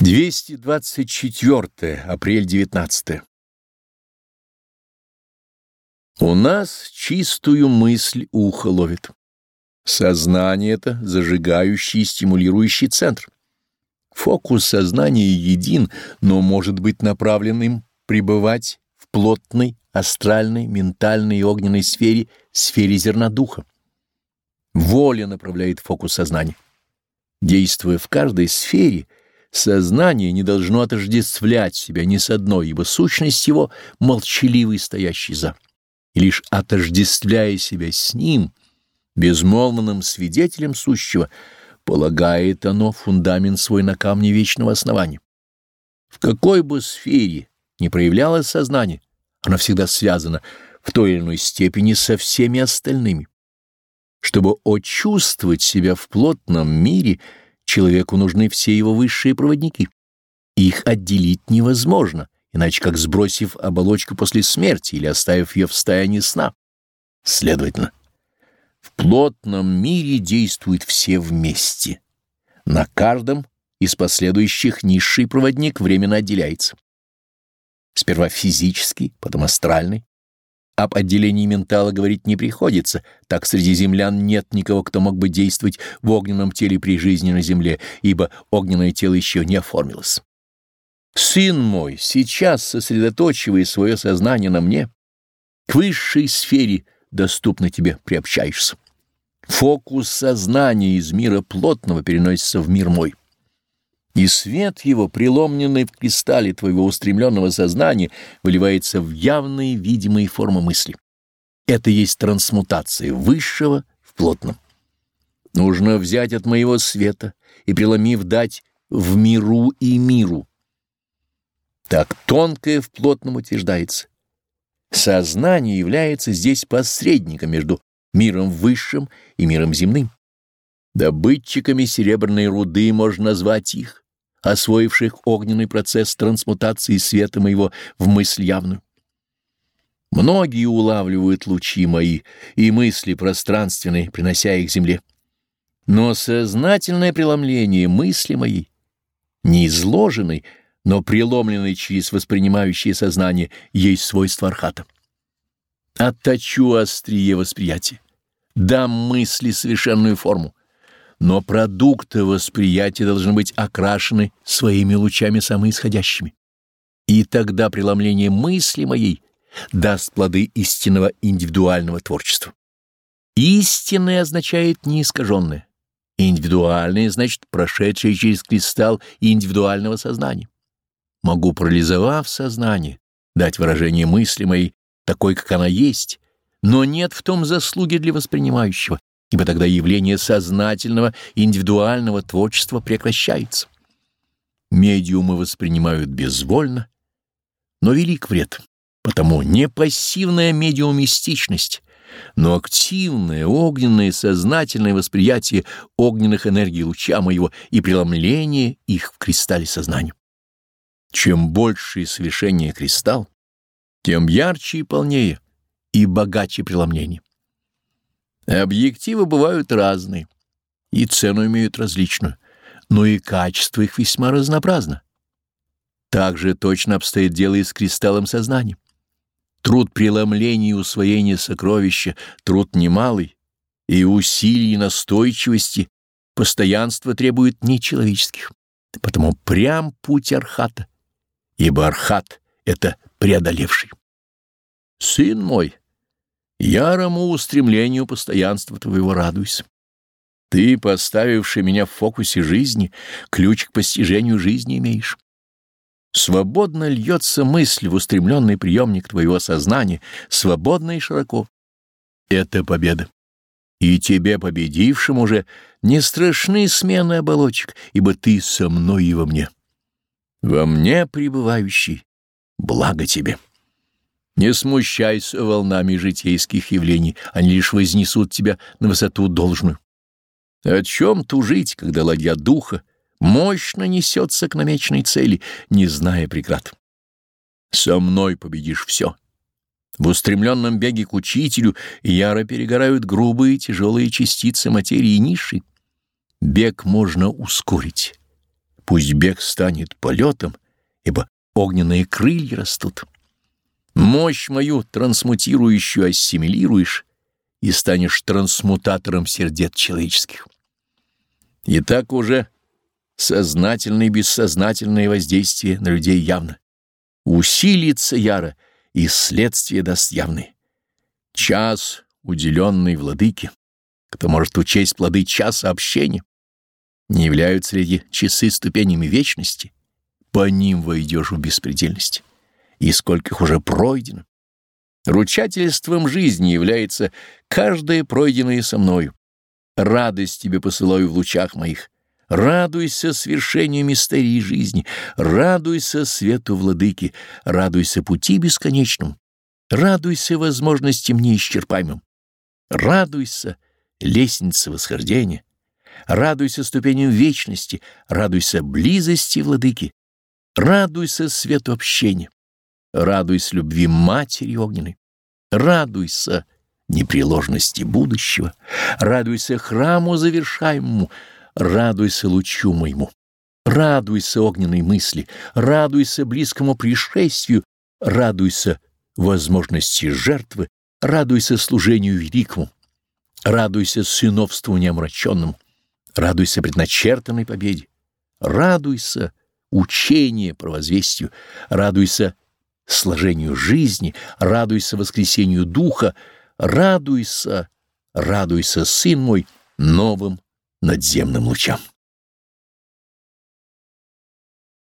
224 апрель 19 У нас чистую мысль ухо ловит. Сознание — это зажигающий и стимулирующий центр. Фокус сознания един, но может быть направленным пребывать в плотной, астральной, ментальной и огненной сфере, сфере зерна духа. Воля направляет фокус сознания. Действуя в каждой сфере — Сознание не должно отождествлять себя ни с одной, ибо сущность его — молчаливый, стоящий за. И лишь отождествляя себя с ним, безмолвным свидетелем сущего, полагает оно фундамент свой на камне вечного основания. В какой бы сфере ни проявлялось сознание, оно всегда связано в той или иной степени со всеми остальными. Чтобы очувствовать себя в плотном мире — человеку нужны все его высшие проводники. Их отделить невозможно, иначе как сбросив оболочку после смерти или оставив ее в состоянии сна. Следовательно, в плотном мире действуют все вместе. На каждом из последующих низший проводник временно отделяется. Сперва физический, потом астральный, об отделении ментала говорить не приходится, так среди землян нет никого, кто мог бы действовать в огненном теле при жизни на земле, ибо огненное тело еще не оформилось. Сын мой, сейчас, сосредоточивая свое сознание на мне, к высшей сфере доступно тебе приобщаешься. Фокус сознания из мира плотного переносится в мир мой и свет его, преломленный в кристалле твоего устремленного сознания, выливается в явные видимые формы мысли. Это есть трансмутация высшего в плотном. Нужно взять от моего света и, преломив, дать в миру и миру. Так тонкое в плотном утверждается. Сознание является здесь посредником между миром высшим и миром земным. Добытчиками серебряной руды можно назвать их, освоивших огненный процесс трансмутации света моего в мысль явную. Многие улавливают лучи мои и мысли пространственные, принося их земле. Но сознательное преломление мысли моей, не изложенной, но преломленной через воспринимающее сознание, есть свойство архата. Отточу острие восприятия, дам мысли совершенную форму, но продукты восприятия должны быть окрашены своими лучами самоисходящими. И тогда преломление мысли моей даст плоды истинного индивидуального творчества. Истинное означает неискаженное, индивидуальное значит прошедшее через кристалл индивидуального сознания. Могу, парализовав сознание, дать выражение мысли моей такой, как она есть, но нет в том заслуги для воспринимающего, ибо тогда явление сознательного индивидуального творчества прекращается. Медиумы воспринимают безвольно, но велик вред, потому не пассивная медиумистичность, но активное, огненное, сознательное восприятие огненных энергий луча моего и преломление их в кристалле сознания. Чем больше и совершеннее кристалл, тем ярче и полнее и богаче преломление. Объективы бывают разные, и цену имеют различную, но и качество их весьма разнообразно. Так же точно обстоит дело и с кристаллом сознания. Труд преломления и усвоения сокровища — труд немалый, и усилий и настойчивости, постоянство требует нечеловеческих. Потому прям путь архата, ибо архат — это преодолевший. Сын мой, Ярому устремлению постоянства твоего радуйся. Ты, поставивший меня в фокусе жизни, ключ к постижению жизни имеешь. Свободно льется мысль в устремленный приемник твоего сознания, свободно и широко. Это победа. И тебе, победившим уже, не страшны смены оболочек, ибо ты со мной и во мне. Во мне пребывающий, благо тебе. Не смущайся волнами житейских явлений, они лишь вознесут тебя на высоту должную. О чем тужить, когда ладья духа мощно несется к намеченной цели, не зная преград? Со мной победишь все. В устремленном беге к учителю яро перегорают грубые тяжелые частицы материи ниши. Бег можно ускорить Пусть бег станет полетом, ибо огненные крылья растут. Мощь мою трансмутирующую ассимилируешь и станешь трансмутатором сердец человеческих. И так уже сознательное и бессознательное воздействие на людей явно. Усилится яро, и следствие даст явные. Час, уделенный владыке, кто может учесть плоды часа общения, не являются эти часы ступенями вечности? По ним войдешь в беспредельность. И сколько их уже пройдено. Ручательством жизни является каждое пройденное со мною. Радость тебе посылаю в лучах моих. Радуйся свершению мистерии жизни, радуйся свету владыки, радуйся пути бесконечному, радуйся возможностям неисчерпаемым, радуйся лестнице восхождения, радуйся ступеням вечности, радуйся близости владыки, радуйся свету общения, радуйся любви Матери Огненной, радуйся непреложности будущего, радуйся храму завершаемому, радуйся лучу моему, радуйся огненной мысли, радуйся близкому пришествию, радуйся возможности жертвы, радуйся служению великому, радуйся сыновству неомраченному, радуйся предначертанной победе, радуйся учение провозвестию, радуйся сложению жизни, радуйся воскресению духа, радуйся, радуйся, сын мой, новым надземным лучам.